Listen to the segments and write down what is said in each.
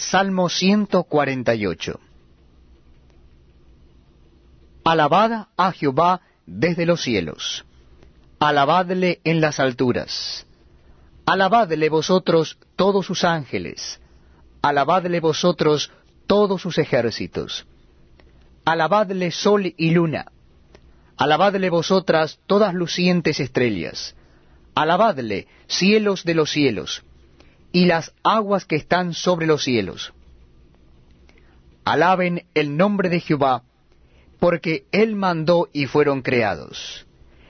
Salmo 148 Alabad a Jehová desde los cielos, alabadle en las alturas, alabadle vosotros todos sus ángeles, alabadle vosotros todos sus ejércitos, alabadle sol y luna, alabadle vosotras todas lucientes estrellas, alabadle cielos de los cielos, y las aguas que están sobre los cielos. Alaben el nombre de Jehová, porque Él mandó y fueron creados.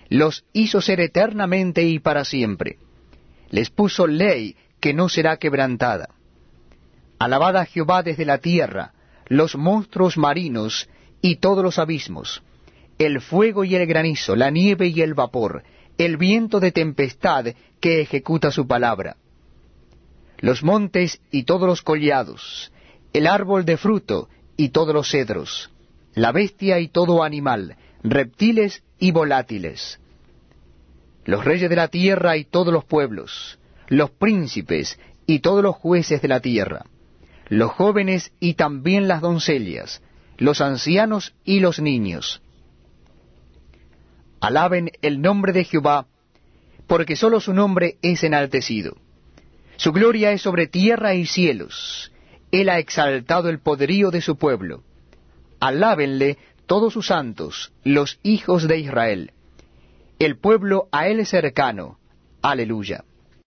Los hizo ser eternamente y para siempre. Les puso ley que no será quebrantada. Alabad a Jehová desde la tierra, los monstruos marinos y todos los abismos, el fuego y el granizo, la nieve y el vapor, el viento de tempestad que ejecuta su palabra los montes y todos los collados, el árbol de fruto y todos los cedros, la bestia y todo animal, reptiles y volátiles, los reyes de la tierra y todos los pueblos, los príncipes y todos los jueces de la tierra, los jóvenes y también las doncellas, los ancianos y los niños. Alaben el nombre de Jehová, porque sólo su nombre es enaltecido. Su gloria es sobre tierra y cielos. Él ha exaltado el poderío de su pueblo. Alábenle todos sus santos, los hijos de Israel. El pueblo a él cercano. Aleluya.